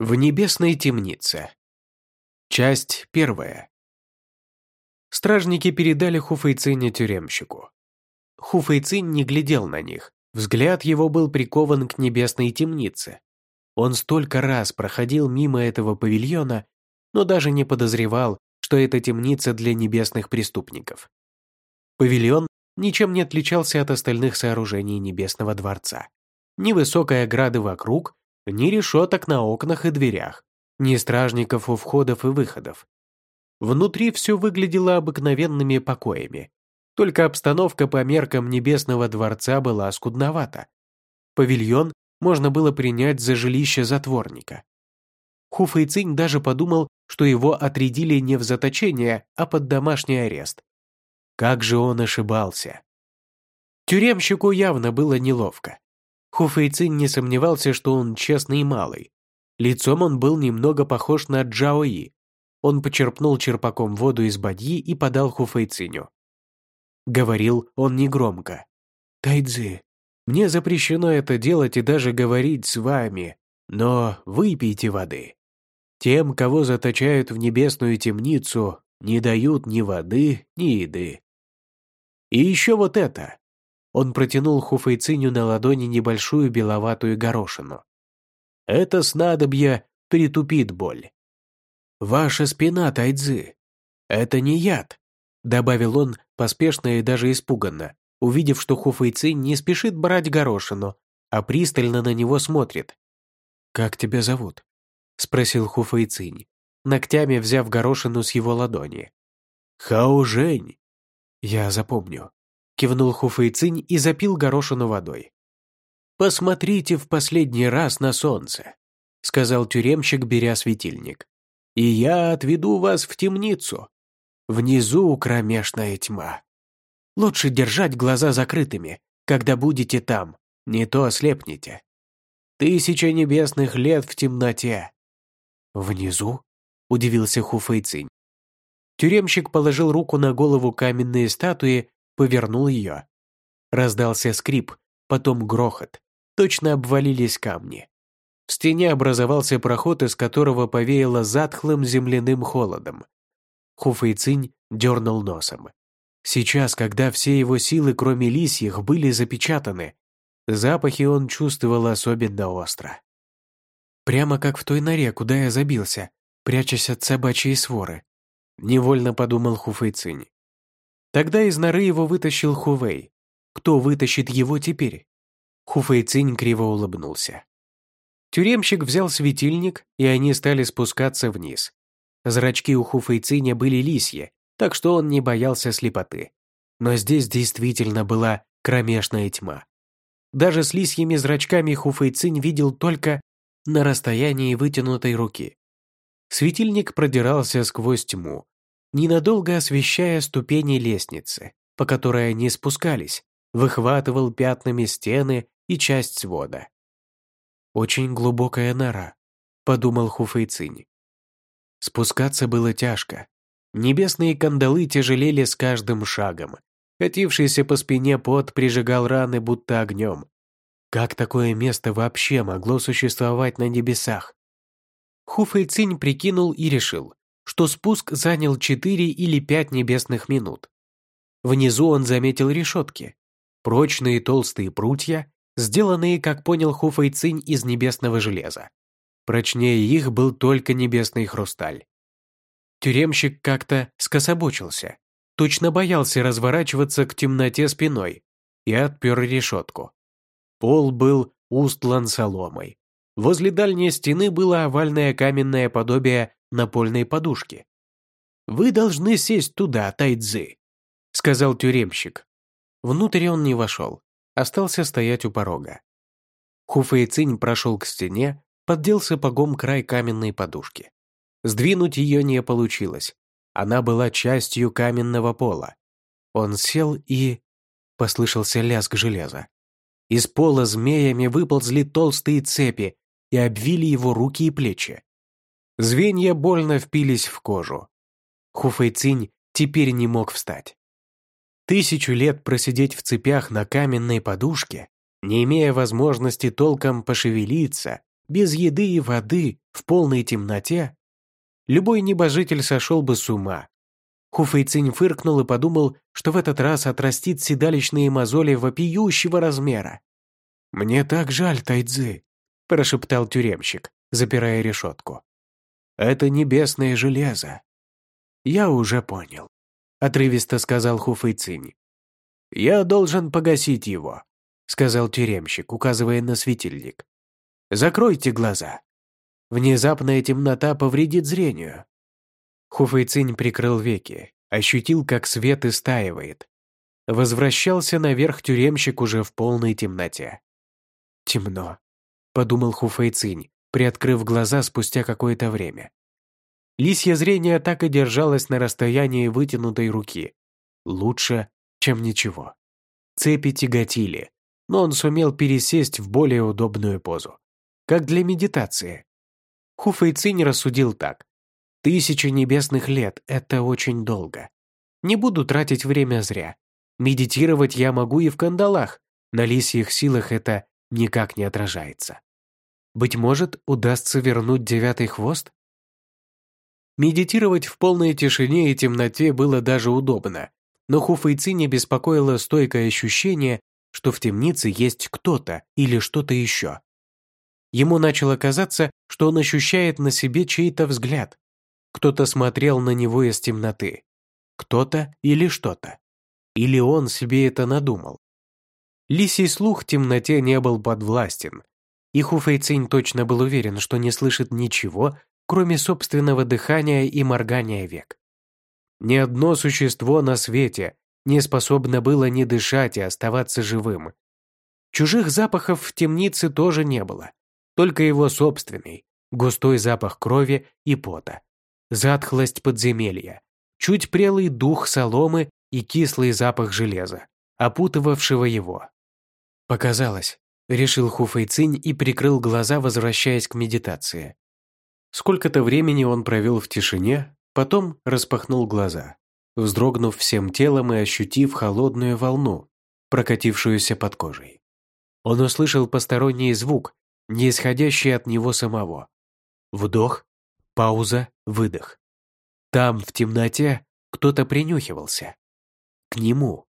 В небесной темнице. Часть первая. Стражники передали Хуфейцине тюремщику. Хуфейцин не глядел на них, взгляд его был прикован к небесной темнице. Он столько раз проходил мимо этого павильона, но даже не подозревал, что это темница для небесных преступников. Павильон ничем не отличался от остальных сооружений Небесного дворца. Ни высокой ограды вокруг, ни решеток на окнах и дверях, ни стражников у входов и выходов. Внутри все выглядело обыкновенными покоями. Только обстановка по меркам Небесного дворца была скудновата. Павильон можно было принять за жилище затворника. Хуфэйцинь даже подумал, что его отрядили не в заточение, а под домашний арест. Как же он ошибался. Тюремщику явно было неловко. Хуфэйцин не сомневался, что он честный и малый. Лицом он был немного похож на Джаои. Он почерпнул черпаком воду из бадьи и подал Хуфэйциню. Говорил он негромко. «Тайцзи, мне запрещено это делать и даже говорить с вами, но выпейте воды. Тем, кого заточают в небесную темницу, не дают ни воды, ни еды. И еще вот это. Он протянул Хуфейциню на ладони небольшую беловатую горошину. «Это снадобье притупит боль». «Ваша спина, Тайцзы. Это не яд», — добавил он поспешно и даже испуганно, увидев, что Хуфейцин не спешит брать горошину, а пристально на него смотрит. «Как тебя зовут?» — спросил Хуфейцинь, ногтями взяв горошину с его ладони. «Хао Жень». «Я запомню», кивнул Хуфэйцинь и запил горошину водой. «Посмотрите в последний раз на солнце», — сказал тюремщик, беря светильник. «И я отведу вас в темницу. Внизу кромешная тьма. Лучше держать глаза закрытыми, когда будете там, не то ослепнете. Тысяча небесных лет в темноте». «Внизу?» — удивился Хуфэйцинь. Тюремщик положил руку на голову каменные статуи повернул ее. Раздался скрип, потом грохот. Точно обвалились камни. В стене образовался проход, из которого повеяло затхлым земляным холодом. Хуфэйцинь дернул носом. Сейчас, когда все его силы, кроме лисьих, были запечатаны, запахи он чувствовал особенно остро. Прямо как в той норе, куда я забился, прячась от собачьей своры. Невольно подумал Хуфэйцинь. Тогда из норы его вытащил Хувей. Кто вытащит его теперь? Хуфэй Цинь криво улыбнулся. Тюремщик взял светильник, и они стали спускаться вниз. Зрачки у Хуфэй Циня были лисьи, так что он не боялся слепоты. Но здесь действительно была кромешная тьма. Даже с лисьими зрачками Хуфэй Цинь видел только на расстоянии вытянутой руки. Светильник продирался сквозь тьму, ненадолго освещая ступени лестницы, по которой они спускались, выхватывал пятнами стены и часть свода. «Очень глубокая нора», — подумал Хуфейцинь. Спускаться было тяжко. Небесные кандалы тяжелели с каждым шагом. Катившийся по спине пот прижигал раны будто огнем. Как такое место вообще могло существовать на небесах? Хуфэйцинь прикинул и решил, что спуск занял 4 или 5 небесных минут. Внизу он заметил решетки. Прочные толстые прутья, сделанные, как понял Хуфайцинь, из небесного железа. Прочнее их был только небесный хрусталь. Тюремщик как-то скособочился, точно боялся разворачиваться к темноте спиной и отпер решетку. Пол был устлан соломой. Возле дальней стены было овальное каменное подобие напольной подушки. «Вы должны сесть туда, Тайцзы», — сказал тюремщик. Внутрь он не вошел, остался стоять у порога. Хуфэйцинь прошел к стене, поддел сапогом край каменной подушки. Сдвинуть ее не получилось. Она была частью каменного пола. Он сел и... Послышался лязг железа. Из пола змеями выползли толстые цепи и обвили его руки и плечи. Звенья больно впились в кожу. Хуфэйцинь теперь не мог встать. Тысячу лет просидеть в цепях на каменной подушке, не имея возможности толком пошевелиться, без еды и воды, в полной темноте? Любой небожитель сошел бы с ума. Хуфэйцинь фыркнул и подумал, что в этот раз отрастит седалищные мозоли вопиющего размера. «Мне так жаль, Тайцзы», – прошептал тюремщик, запирая решетку. «Это небесное железо». «Я уже понял», – отрывисто сказал Хуфэйцинь. «Я должен погасить его», — сказал тюремщик, указывая на светильник. «Закройте глаза. Внезапная темнота повредит зрению». Хуфэйцинь прикрыл веки, ощутил, как свет истаивает. Возвращался наверх тюремщик уже в полной темноте. «Темно», — подумал Хуфэйцинь, приоткрыв глаза спустя какое-то время. Лисье зрение так и держалось на расстоянии вытянутой руки. Лучше чем ничего. Цепи тяготили, но он сумел пересесть в более удобную позу. Как для медитации. Хуфэйцинь рассудил так. Тысячи небесных лет — это очень долго. Не буду тратить время зря. Медитировать я могу и в кандалах. На лисьих силах это никак не отражается. Быть может, удастся вернуть девятый хвост? Медитировать в полной тишине и темноте было даже удобно, но Хуфэйци беспокоило стойкое ощущение, что в темнице есть кто-то или что-то еще. Ему начало казаться, что он ощущает на себе чей-то взгляд. Кто-то смотрел на него из темноты. Кто-то или что-то. Или он себе это надумал. Лисий слух в темноте не был подвластен, и Хуфэйцинь точно был уверен, что не слышит ничего, кроме собственного дыхания и моргания век. Ни одно существо на свете не способно было не дышать и оставаться живым. Чужих запахов в темнице тоже не было, только его собственный, густой запах крови и пота, затхлость подземелья, чуть прелый дух соломы и кислый запах железа, опутывавшего его. Показалось, решил Хуфэйцинь и прикрыл глаза, возвращаясь к медитации. Сколько-то времени он провел в тишине, Потом распахнул глаза, вздрогнув всем телом и ощутив холодную волну, прокатившуюся под кожей. Он услышал посторонний звук, не исходящий от него самого. Вдох, пауза, выдох. Там, в темноте, кто-то принюхивался. К нему.